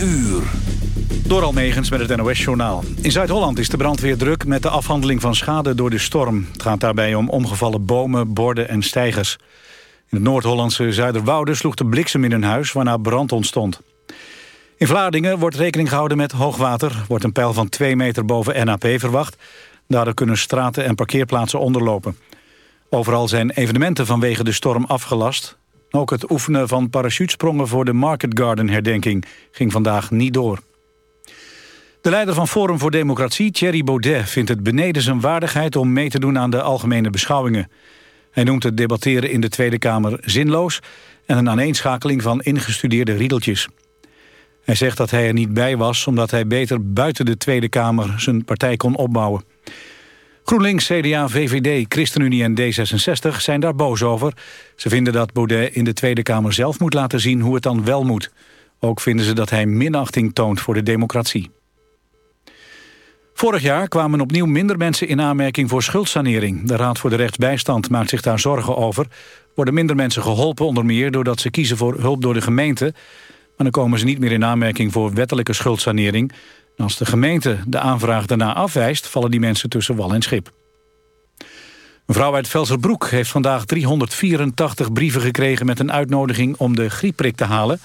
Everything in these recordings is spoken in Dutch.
uur. Door Almegens met het NOS-journaal. In Zuid-Holland is de brandweer druk met de afhandeling van schade door de storm. Het gaat daarbij om omgevallen bomen, borden en stijgers. In het Noord-Hollandse Zuiderwoude sloeg de bliksem in een huis... waarna brand ontstond. In Vlaardingen wordt rekening gehouden met hoogwater. Wordt een pijl van 2 meter boven NAP verwacht. Daardoor kunnen straten en parkeerplaatsen onderlopen. Overal zijn evenementen vanwege de storm afgelast. Ook het oefenen van parachutesprongen voor de Market Garden herdenking ging vandaag niet door. De leider van Forum voor Democratie, Thierry Baudet, vindt het beneden zijn waardigheid om mee te doen aan de algemene beschouwingen. Hij noemt het debatteren in de Tweede Kamer zinloos en een aaneenschakeling van ingestudeerde riedeltjes. Hij zegt dat hij er niet bij was omdat hij beter buiten de Tweede Kamer zijn partij kon opbouwen. GroenLinks, CDA, VVD, ChristenUnie en D66 zijn daar boos over. Ze vinden dat Baudet in de Tweede Kamer zelf moet laten zien hoe het dan wel moet. Ook vinden ze dat hij minachting toont voor de democratie. Vorig jaar kwamen opnieuw minder mensen in aanmerking voor schuldsanering. De Raad voor de Rechtsbijstand maakt zich daar zorgen over. Worden minder mensen geholpen onder meer doordat ze kiezen voor hulp door de gemeente. Maar dan komen ze niet meer in aanmerking voor wettelijke schuldsanering. Als de gemeente de aanvraag daarna afwijst... vallen die mensen tussen wal en schip. Een vrouw uit Velserbroek heeft vandaag 384 brieven gekregen... met een uitnodiging om de griepprik te halen.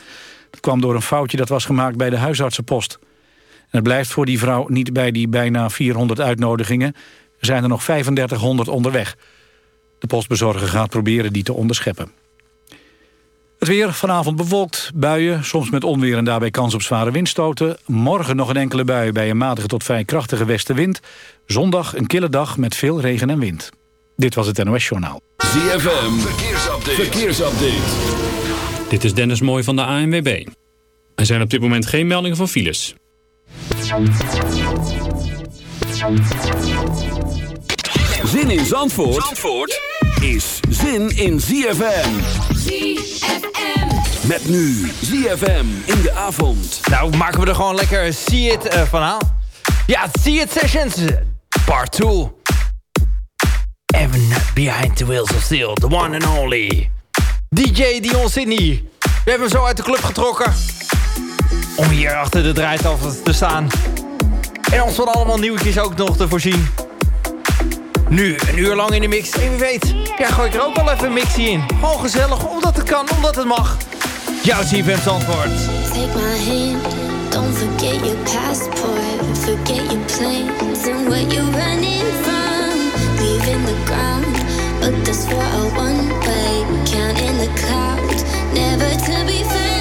Dat kwam door een foutje dat was gemaakt bij de huisartsenpost. En het blijft voor die vrouw niet bij die bijna 400 uitnodigingen. Er zijn er nog 3500 onderweg. De postbezorger gaat proberen die te onderscheppen. Het weer vanavond bewolkt, buien, soms met onweer en daarbij kans op zware windstoten. Morgen nog een enkele bui bij een matige tot vrij krachtige westenwind. Zondag een kille dag met veel regen en wind. Dit was het NOS Journaal. ZFM, verkeersupdate. verkeersupdate. Dit is Dennis Mooij van de ANWB. Er zijn op dit moment geen meldingen van files. Zin in Zandvoort, Zandvoort? Is zin in ZFM. ZFM. Met nu ZFM in de avond. Nou, maken we er gewoon lekker See It uh, van aan. Ja, See It Sessions, part 2. Even behind the wheels of steel, the one and only. DJ Dion Sydney. We hebben hem zo uit de club getrokken. Om hier achter de draaitafel te staan. En ons van allemaal nieuwtjes ook nog te voorzien. Nu, een uur lang in de mix. En wie weet, ja, gooi ik er ook wel even een mixie in. Gewoon gezellig, omdat het kan, omdat het mag. Jouw CFM's antwoord. Take my hand, don't forget your passport. Forget your plans and what you're running from. Leaving the ground, but this for a one way. Counting the clouds, never to be found.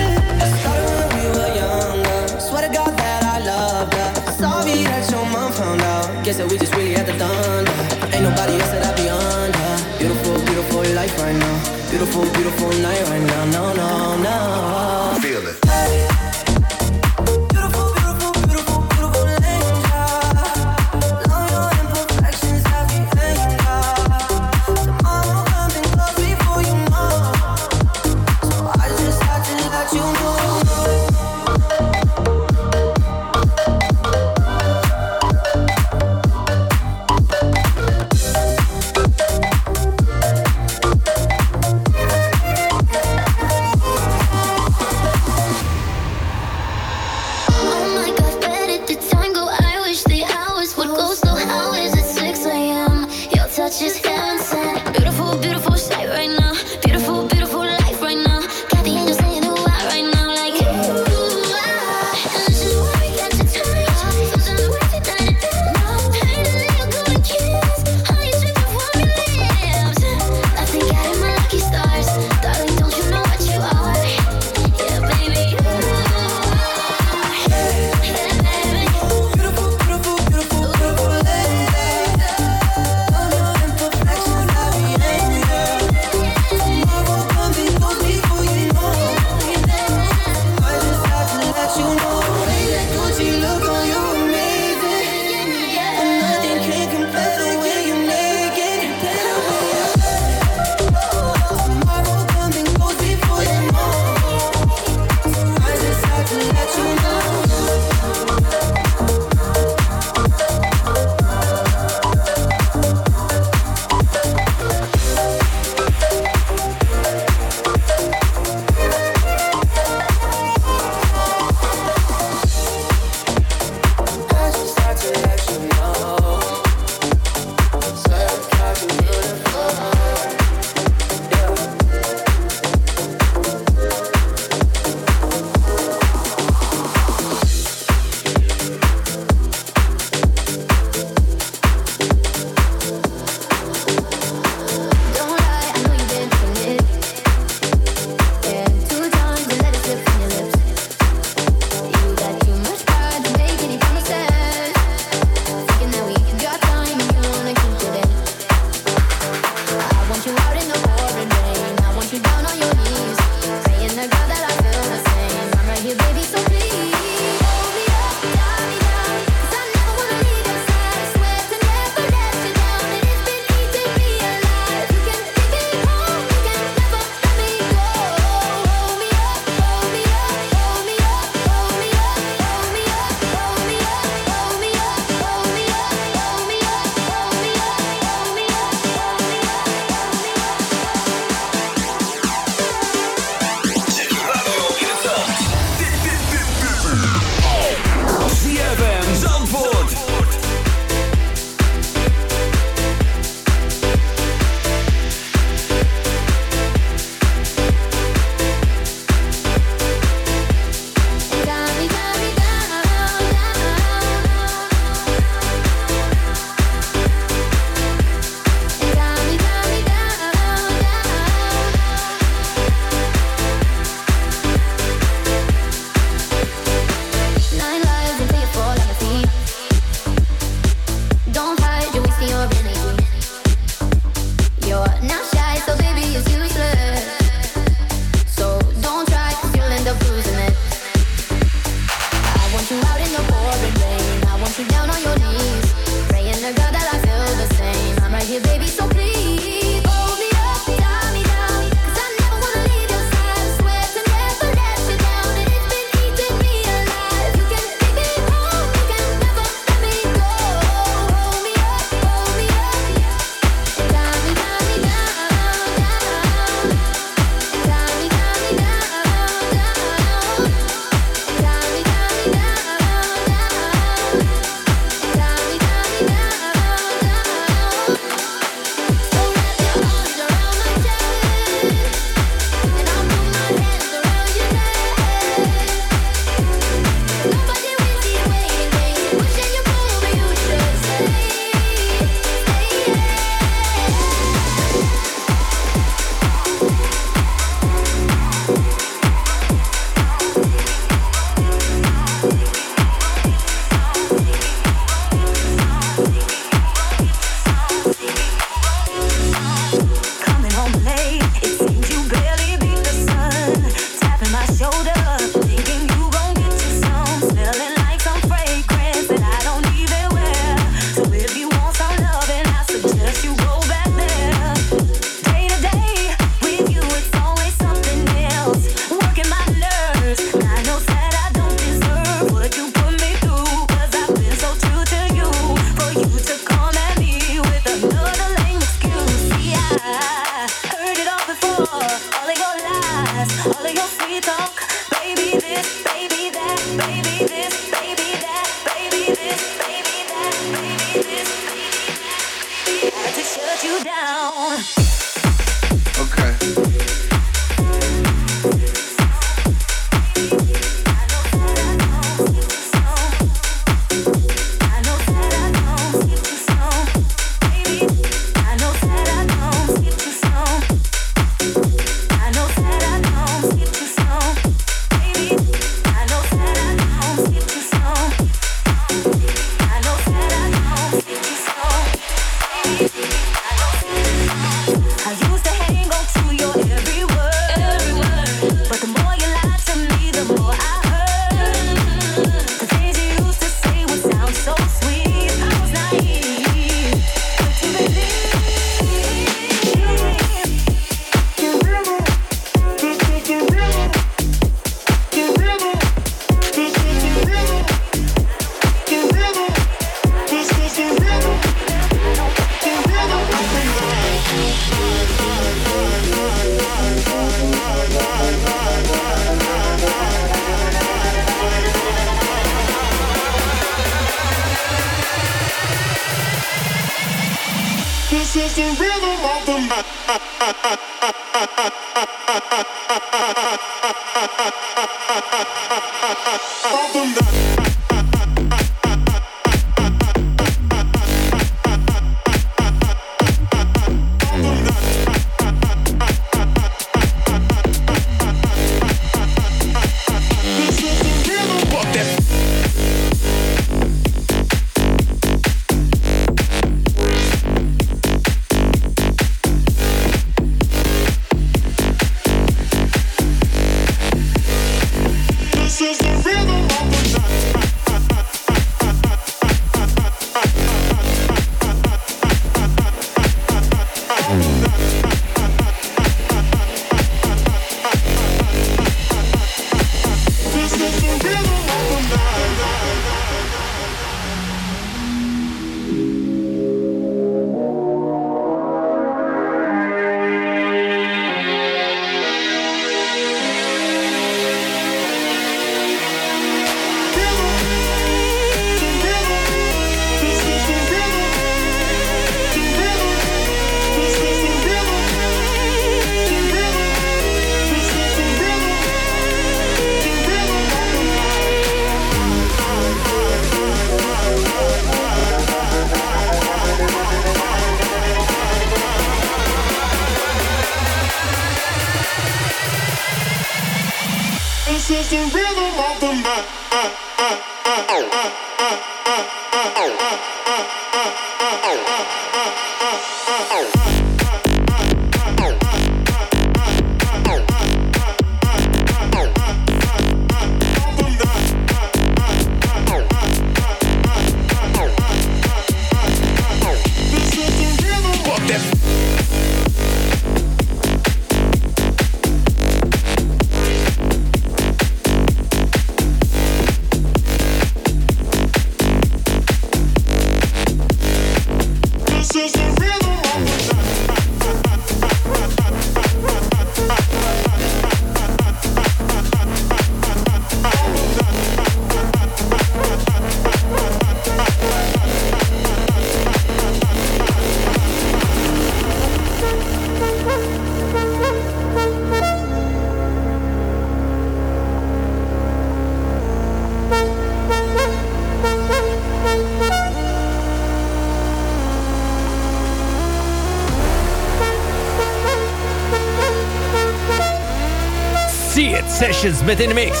Sessions met in mix.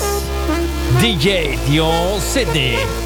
DJ Dion Sydney.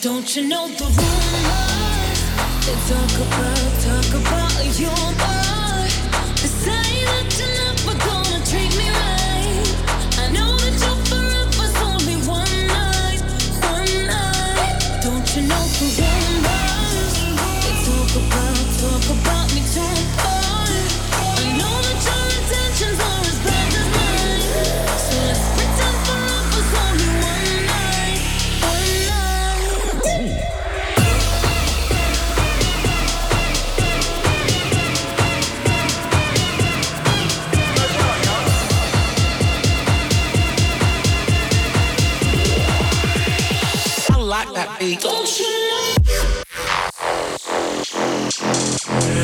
Don't you know the rumors? They talk about, talk about your bar. They say tonight. Don't you know?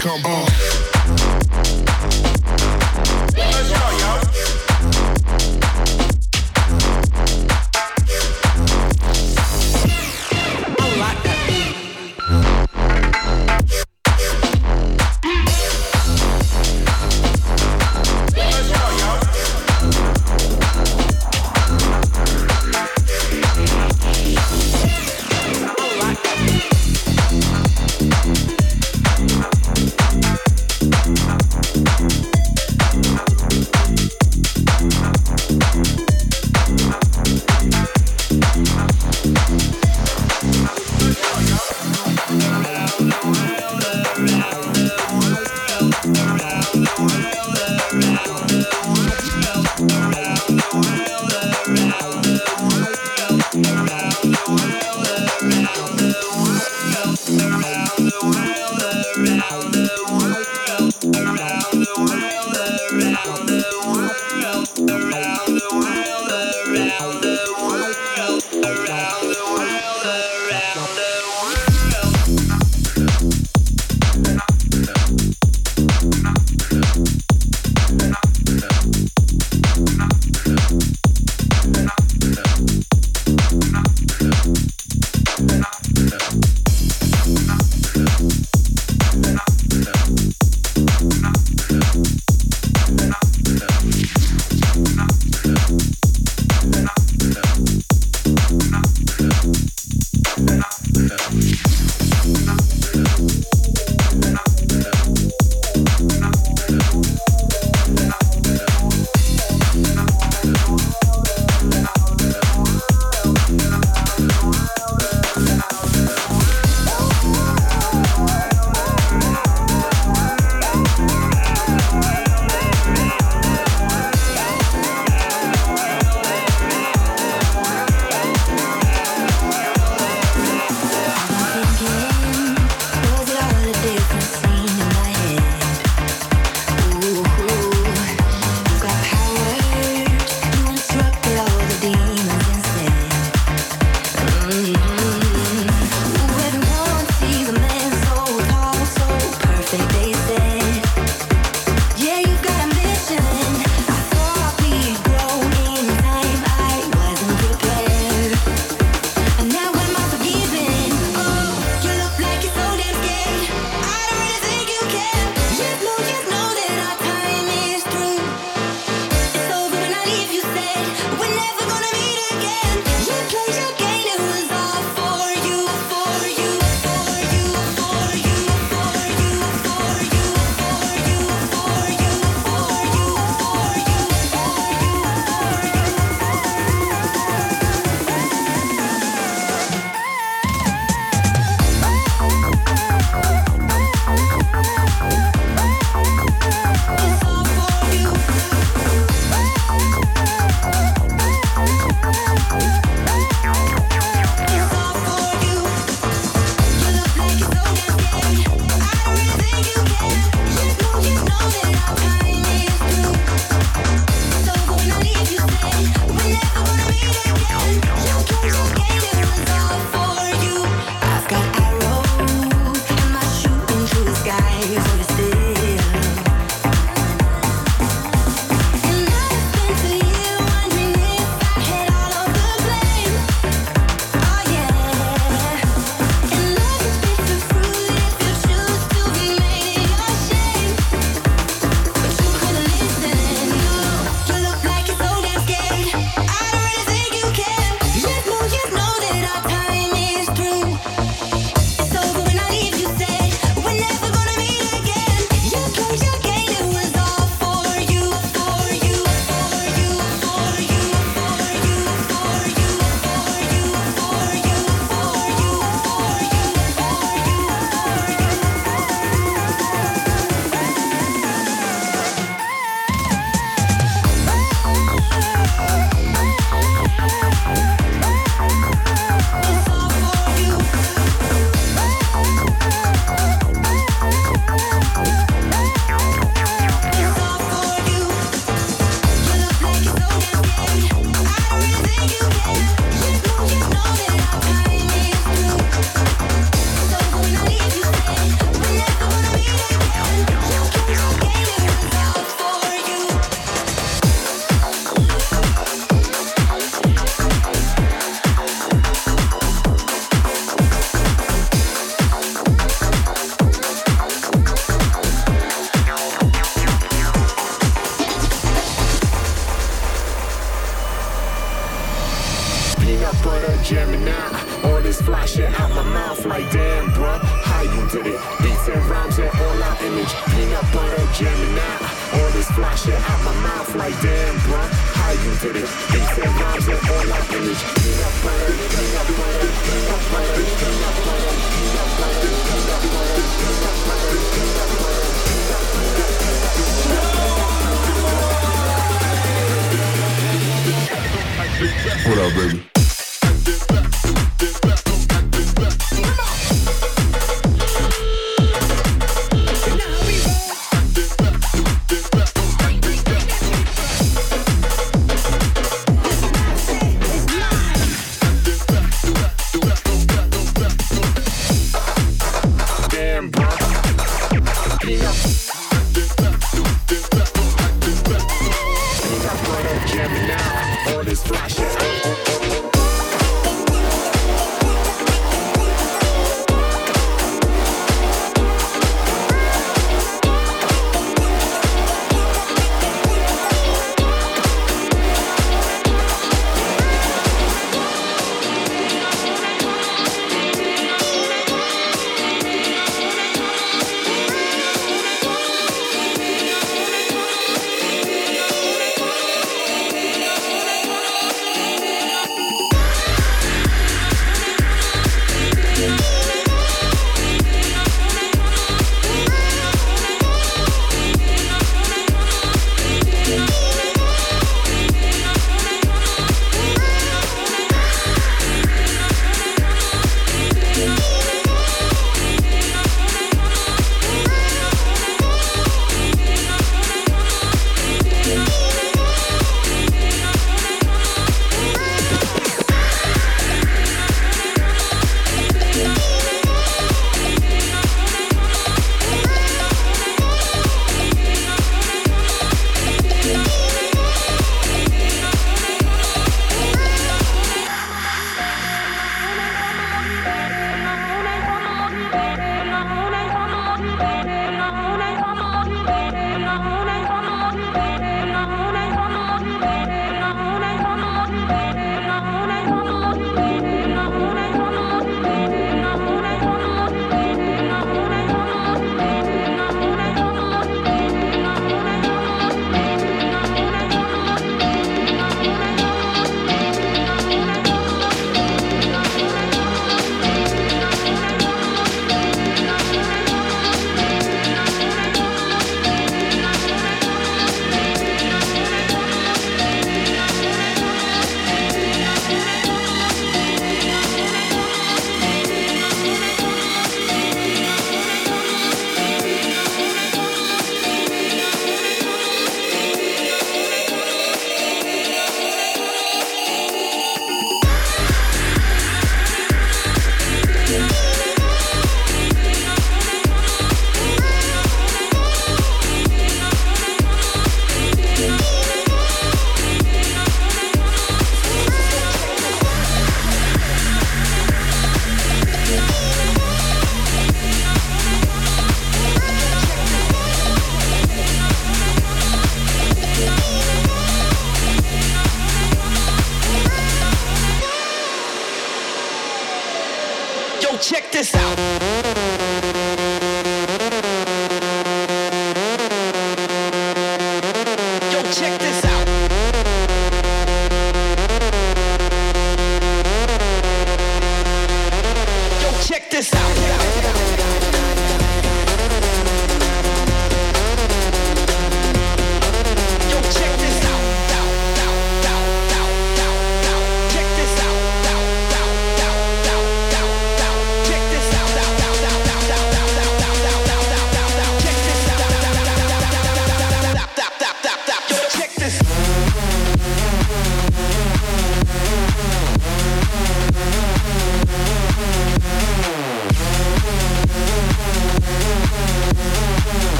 Come on.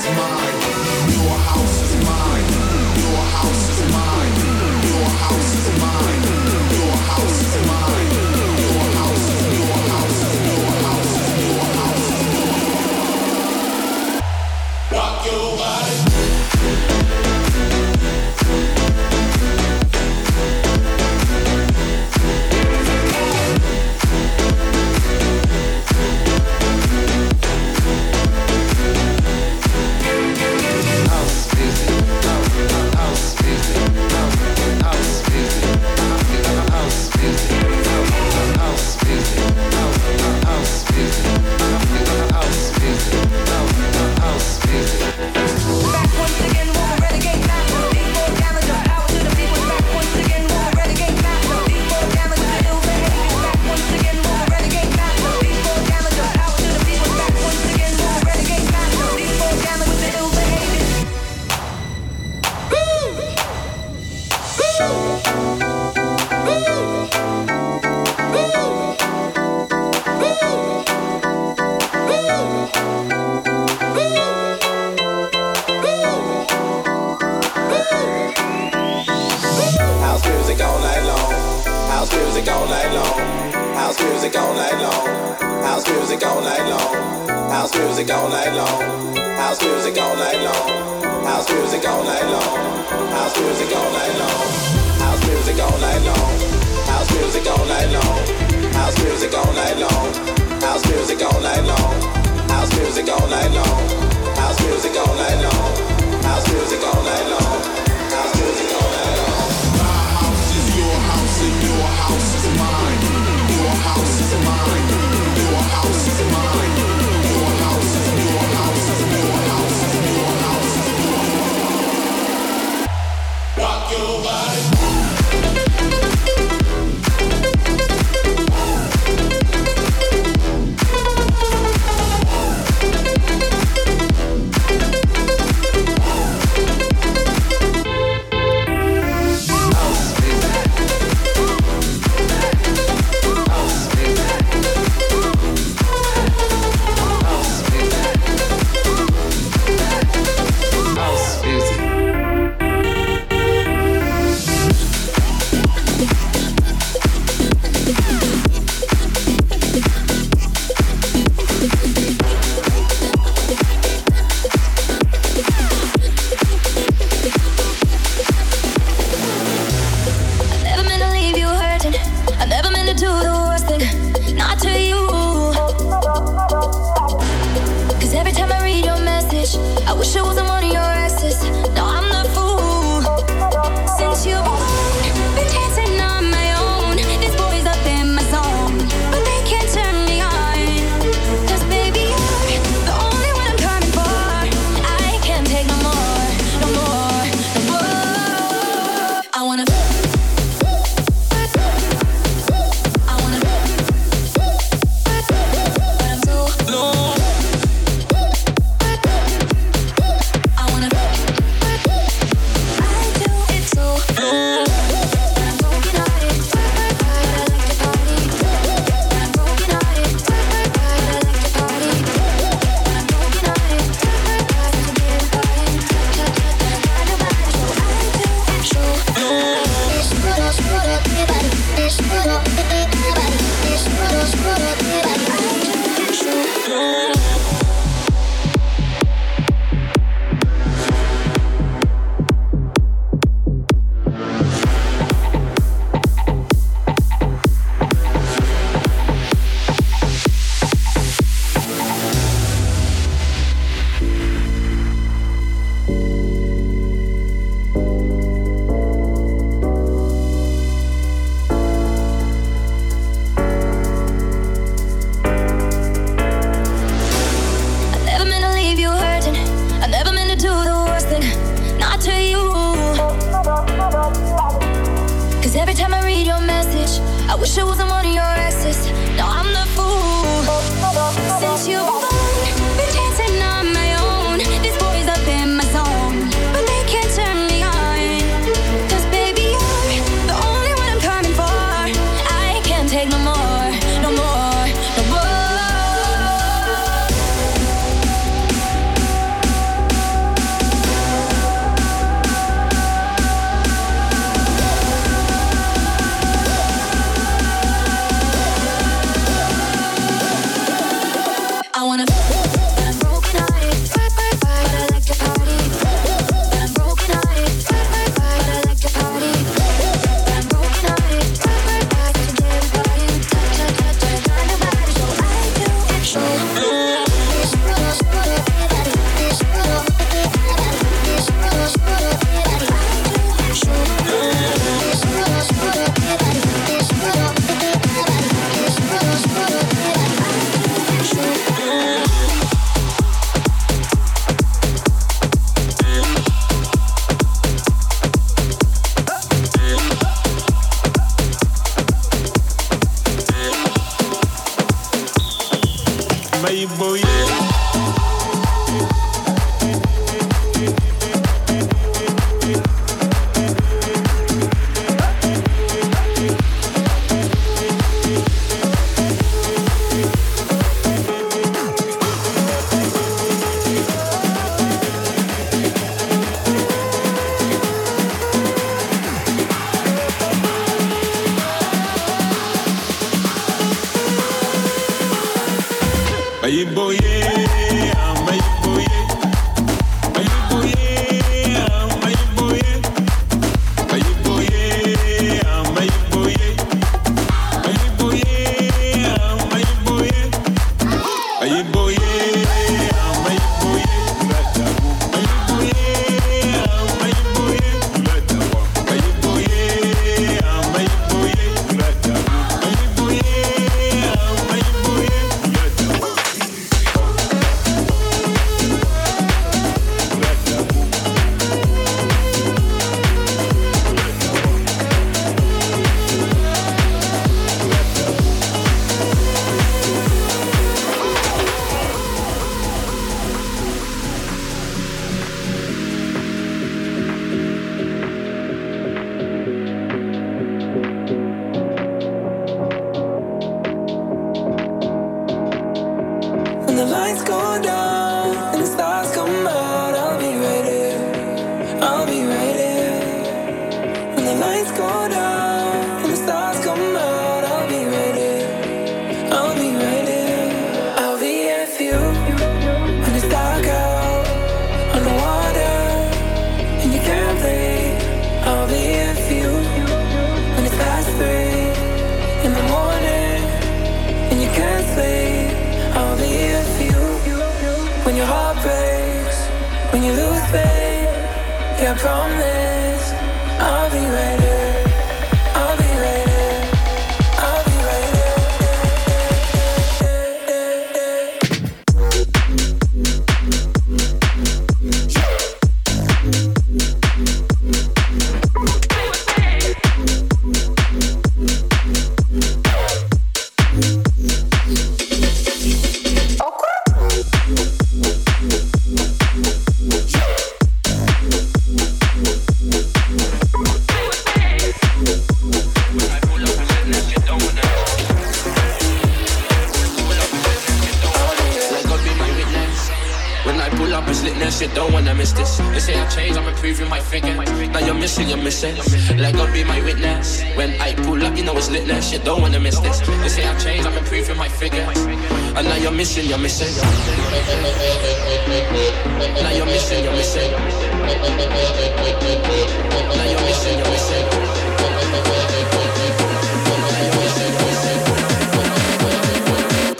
is mine. Your house. music all night long. House music all night long. House music all night long.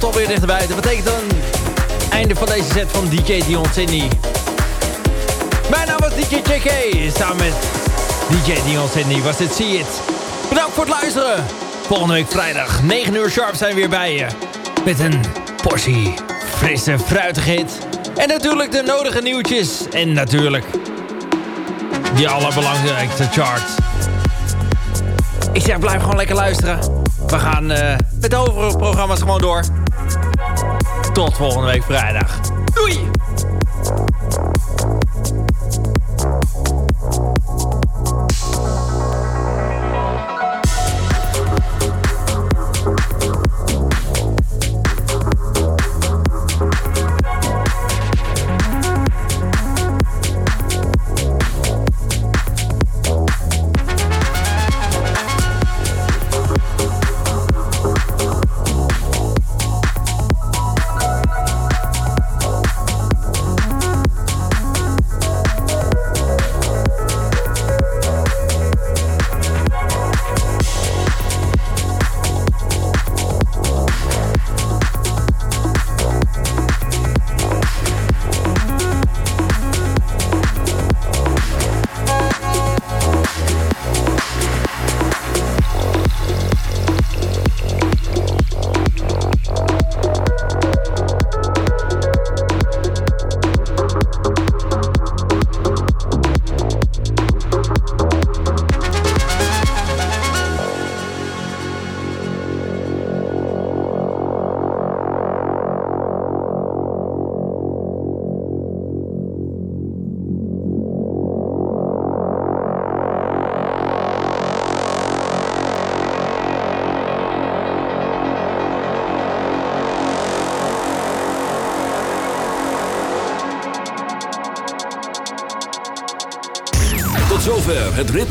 komt alweer dichterbij. Dat betekent dan einde van deze set van DJ Dion Sydney. Mijn naam was DJ JK. Samen met DJ Dion Sydney was dit See It. Bedankt voor het luisteren. Volgende week vrijdag, 9 uur sharp zijn we weer bij je. Met een portie frisse fruitigheid. En natuurlijk de nodige nieuwtjes. En natuurlijk die allerbelangrijkste chart. Ik zeg, blijf gewoon lekker luisteren. We gaan uh, met de overige programma's gewoon door. Tot volgende week vrijdag. Doei!